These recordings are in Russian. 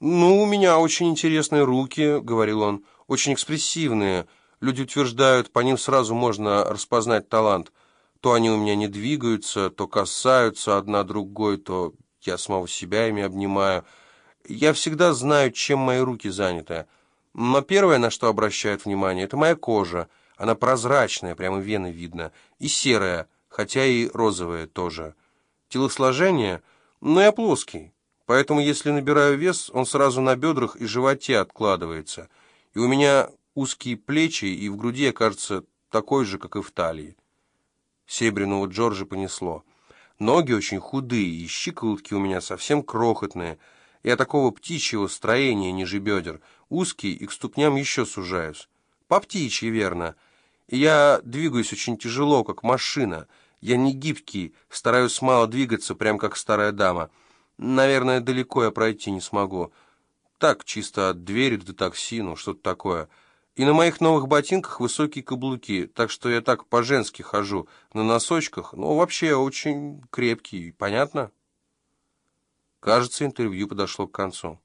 «Ну, у меня очень интересные руки», — говорил он, — «очень экспрессивные. Люди утверждают, по ним сразу можно распознать талант. То они у меня не двигаются, то касаются одна другой, то я самого себя ими обнимаю. Я всегда знаю, чем мои руки заняты. Но первое, на что обращают внимание, это моя кожа. Она прозрачная, прямо вены видно, и серая, хотя и розовая тоже. Телосложение? Ну, я плоский. Поэтому, если набираю вес, он сразу на бедрах и животе откладывается. И у меня узкие плечи, и в груди кажется, такой же, как и в талии. Серебряного Джорджа понесло. Ноги очень худые, и щиколотки у меня совсем крохотные. Я такого птичьего строения ниже бедер, узкий и к ступням еще сужаюсь. По птичьи, верно. И я двигаюсь очень тяжело, как машина. Я не гибкий, стараюсь мало двигаться, прям как старая дама. Наверное, далеко я пройти не смогу. Так, чисто от двери до такси, ну, что-то такое. И на моих новых ботинках высокие каблуки, так что я так по-женски хожу, на носочках, но вообще очень крепкий, понятно? Кажется, интервью подошло к концу.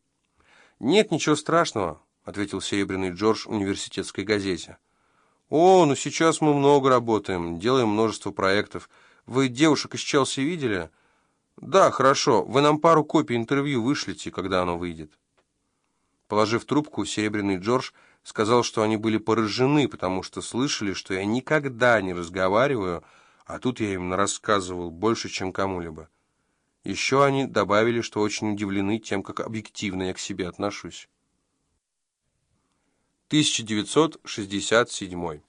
«Нет, ничего страшного», — ответил Серебряный Джордж университетской газете. «О, ну сейчас мы много работаем, делаем множество проектов. Вы девушек из Челси видели?» «Да, хорошо. Вы нам пару копий интервью вышлите, когда оно выйдет». Положив трубку, Серебряный Джордж сказал, что они были поражены, потому что слышали, что я никогда не разговариваю, а тут я им рассказывал больше, чем кому-либо. Еще они добавили, что очень удивлены тем, как объективно я к себе отношусь. 1967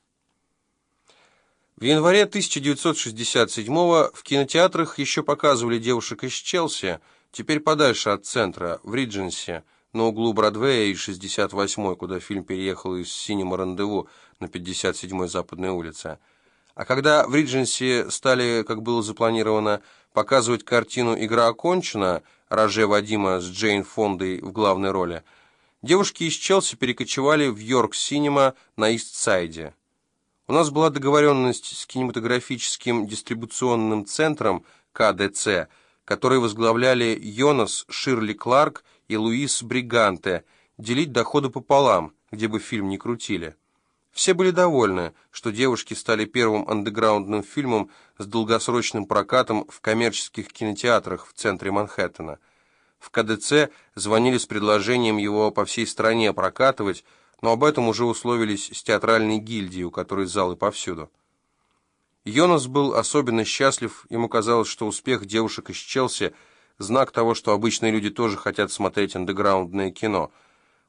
В январе 1967 в кинотеатрах еще показывали девушек из Челси, теперь подальше от центра, в Ридженсе, на углу Бродвея и 68-й, куда фильм переехал из «Синема Рандеву» на 57-й Западной улице. А когда в Ридженсе стали, как было запланировано, показывать картину «Игра окончена» Роже Вадима с Джейн Фондой в главной роли, девушки из Челси перекочевали в Йорк-Синема на Ист-Сайде. У нас была договоренность с кинематографическим дистрибуционным центром КДЦ, который возглавляли Йонас Ширли Кларк и Луис Бриганте, делить доходы пополам, где бы фильм ни крутили. Все были довольны, что девушки стали первым андеграундным фильмом с долгосрочным прокатом в коммерческих кинотеатрах в центре Манхэттена. В КДЦ звонили с предложением его по всей стране прокатывать, но об этом уже условились с театральной гильдией, у которой залы повсюду. Йонас был особенно счастлив, ему казалось, что успех девушек из Челси – знак того, что обычные люди тоже хотят смотреть андеграундное кино.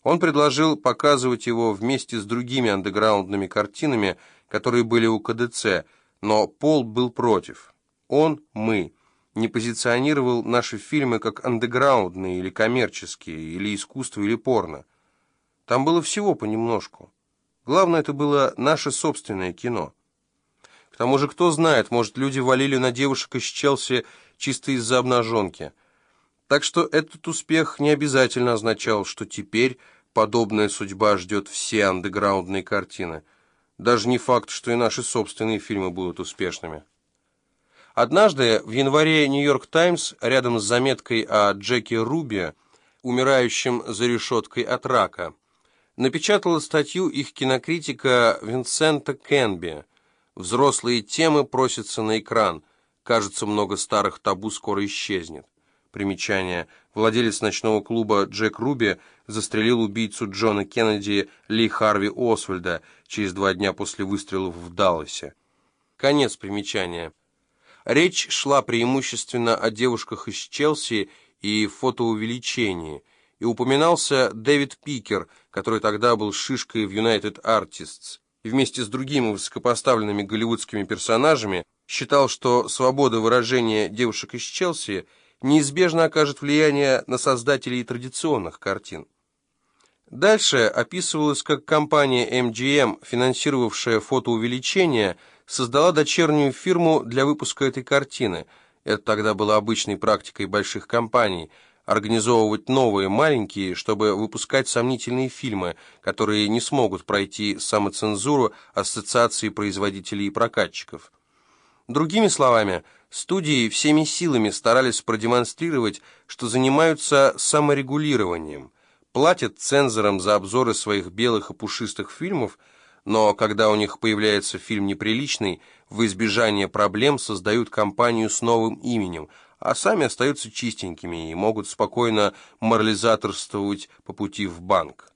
Он предложил показывать его вместе с другими андеграундными картинами, которые были у КДЦ, но Пол был против. Он, мы, не позиционировал наши фильмы как андеграундные или коммерческие, или искусство, или порно. Там было всего понемножку. Главное, это было наше собственное кино. К тому же, кто знает, может, люди валили на девушек из Челси чисто из-за обнаженки. Так что этот успех не обязательно означал, что теперь подобная судьба ждет все андеграундные картины. Даже не факт, что и наши собственные фильмы будут успешными. Однажды в январе «Нью-Йорк Таймс» рядом с заметкой о Джеке Руби, умирающем за решеткой от рака, напечатала статью их кинокритика Винсента Кенби «Взрослые темы просятся на экран. Кажется, много старых табу скоро исчезнет». Примечание. Владелец ночного клуба Джек Руби застрелил убийцу Джона Кеннеди Ли Харви Освальда через два дня после выстрелов в Далласе. Конец примечания. Речь шла преимущественно о девушках из Челси и фотоувеличении, и упоминался Дэвид Пикер, который тогда был шишкой в United Artists, и вместе с другими высокопоставленными голливудскими персонажами считал, что свобода выражения девушек из Челси неизбежно окажет влияние на создателей традиционных картин. Дальше описывалось, как компания MGM, финансировавшая фотоувеличение, создала дочернюю фирму для выпуска этой картины. Это тогда было обычной практикой больших компаний – организовывать новые маленькие, чтобы выпускать сомнительные фильмы, которые не смогут пройти самоцензуру Ассоциации производителей и прокатчиков. Другими словами, студии всеми силами старались продемонстрировать, что занимаются саморегулированием. платят цензорам за обзоры своих белых и пушистых фильмов, но когда у них появляется фильм неприличный, в избежание проблем создают компанию с новым именем, а сами остаются чистенькими и могут спокойно морализаторствовать по пути в банк.